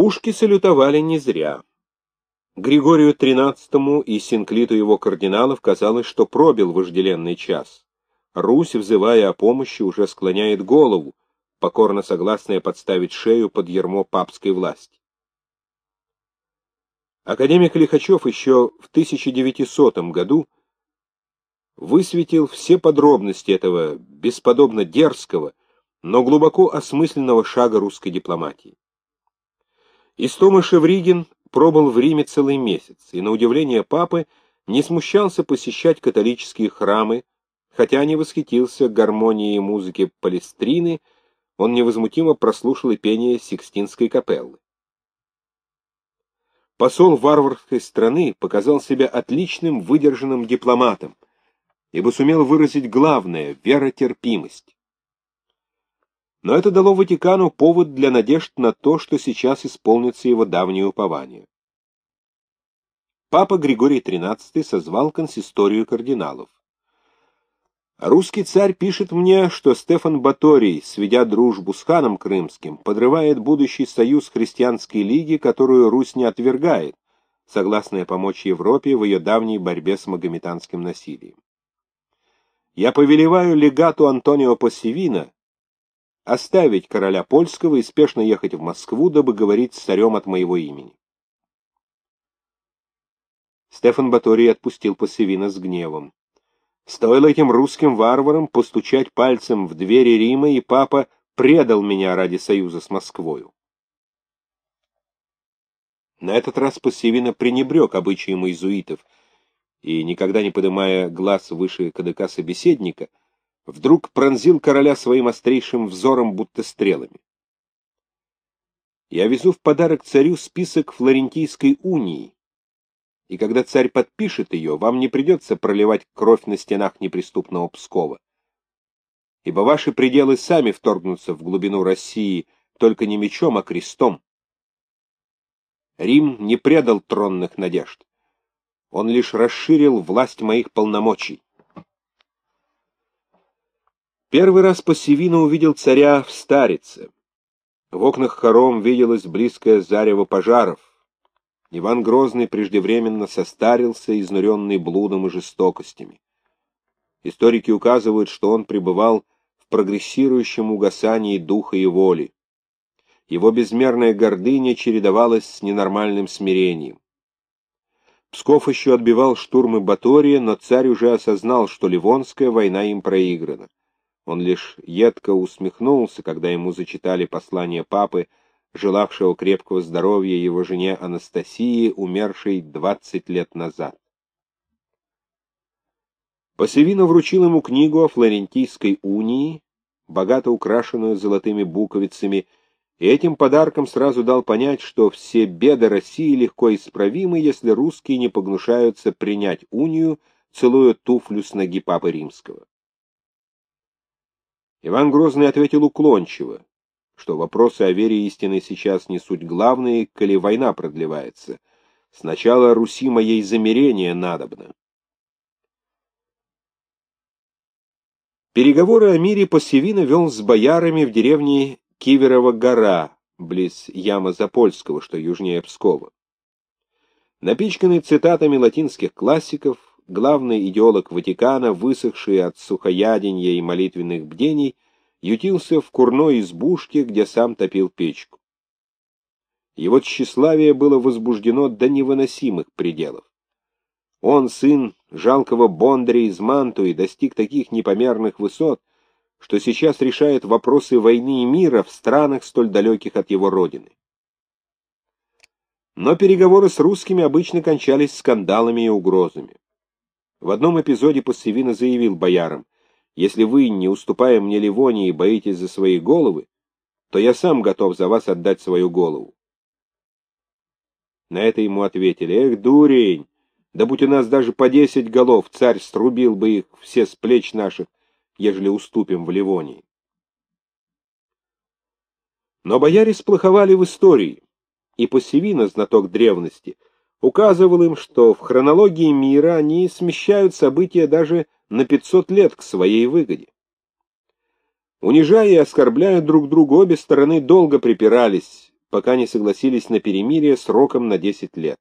Пушки салютовали не зря. Григорию XIII и Синклиту его кардиналов казалось, что пробил вожделенный час. Русь, взывая о помощи, уже склоняет голову, покорно согласная подставить шею под ермо папской власти. Академик Лихачев еще в 1900 году высветил все подробности этого бесподобно дерзкого, но глубоко осмысленного шага русской дипломатии. Истома Шевригин пробыл в Риме целый месяц, и, на удивление папы, не смущался посещать католические храмы, хотя не восхитился гармонией музыки Палестрины, он невозмутимо прослушал и пение Сикстинской капеллы. Посол варварской страны показал себя отличным выдержанным дипломатом, ибо сумел выразить главное — веротерпимость. Но это дало Ватикану повод для надежд на то, что сейчас исполнится его давнее упование. Папа Григорий XIII созвал консисторию кардиналов. Русский царь пишет мне, что Стефан Баторий, сведя дружбу с ханом крымским, подрывает будущий союз христианской лиги, которую Русь не отвергает, согласная помочь Европе в ее давней борьбе с магометанским насилием. Я повелеваю легату Антонио Пассивина оставить короля польского и спешно ехать в Москву, дабы говорить с царем от моего имени. Стефан Баторий отпустил Пассивина с гневом. Стоило этим русским варварам постучать пальцем в двери Рима, и папа предал меня ради союза с Москвою. На этот раз Пассивина пренебрег обычаем иезуитов — и, никогда не поднимая глаз выше кадыка собеседника, вдруг пронзил короля своим острейшим взором, будто стрелами. Я везу в подарок царю список Флорентийской унии, и когда царь подпишет ее, вам не придется проливать кровь на стенах неприступного Пскова, ибо ваши пределы сами вторгнутся в глубину России только не мечом, а крестом. Рим не предал тронных надежд. Он лишь расширил власть моих полномочий. Первый раз Пассивина увидел царя в Старице. В окнах хором виделось близкое зарево пожаров. Иван Грозный преждевременно состарился, изнуренный блудом и жестокостями. Историки указывают, что он пребывал в прогрессирующем угасании духа и воли. Его безмерная гордыня чередовалась с ненормальным смирением. Псков еще отбивал штурмы Батория, но царь уже осознал, что Ливонская война им проиграна. Он лишь едко усмехнулся, когда ему зачитали послание папы, желавшего крепкого здоровья его жене Анастасии, умершей двадцать лет назад. Пассивино вручил ему книгу о Флорентийской унии, богато украшенную золотыми буковицами, и этим подарком сразу дал понять, что все беды России легко исправимы, если русские не погнушаются принять унию, целуя туфлю с ноги Папы Римского. Иван Грозный ответил уклончиво, что вопросы о вере истины сейчас не суть главные, коли война продлевается. Сначала Руси моей замерения надобно. Переговоры о мире Пассивина вел с боярами в деревне Киверова гора, близ Яма Запольского, что южнее Пскова. Напичканный цитатами латинских классиков, главный идеолог Ватикана, высохший от сухояденья и молитвенных бдений, ютился в курной избушке, где сам топил печку. Его тщеславие было возбуждено до невыносимых пределов. Он, сын жалкого Бондаря из Мантуи, достиг таких непомерных высот, что сейчас решает вопросы войны и мира в странах, столь далеких от его родины. Но переговоры с русскими обычно кончались скандалами и угрозами. В одном эпизоде Пассивина заявил боярам, «Если вы, не уступая мне Ливонии, боитесь за свои головы, то я сам готов за вас отдать свою голову». На это ему ответили, «Эх, дурень, да будь у нас даже по десять голов, царь срубил бы их все с плеч наших ежели уступим в Ливонии. Но бояре сплоховали в истории, и Пассивина, знаток древности, указывал им, что в хронологии мира они смещают события даже на 500 лет к своей выгоде. Унижая и оскорбляя друг друга, обе стороны долго припирались, пока не согласились на перемирие сроком на 10 лет.